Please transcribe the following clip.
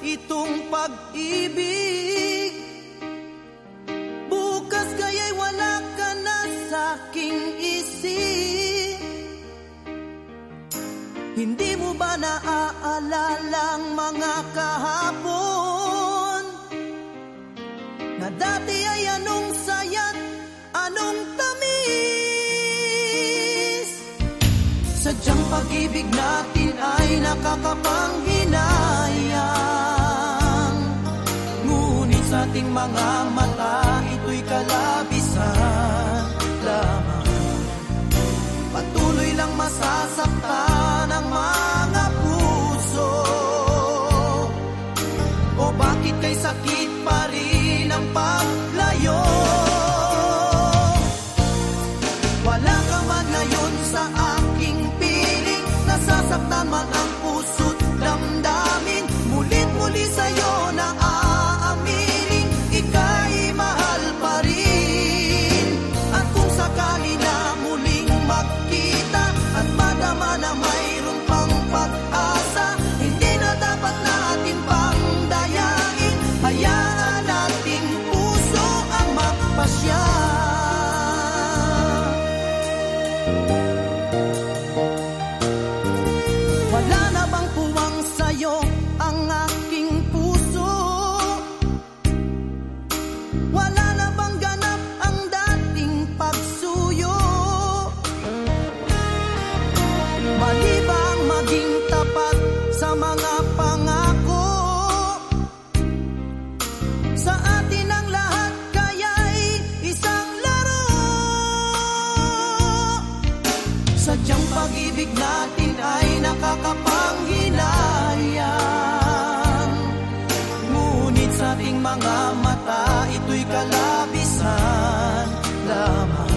itong pag-ibig. Bukas kaya'y wala ka na sa aking isip. Hindi mo ba naaalala ang mga kahapon? Na dati ay anong saya't anong tamis? Sadyang pag-ibig natin ay nakakapanghinayang sa ating mga mata ito'y kalabisan lamang. Patuloy lang masasaktan ang mga puso. O bakit kay sakit pa rin ang paglayo? Wala ka man ngayon sa aking piling. Nasasaktan man ang puso't damdamin. Mulit-muli sa'yo Sadyang pag-ibig natin ay nakakapanghinayang. Ngunit sa ating mga mata ito'y kalabisan lamang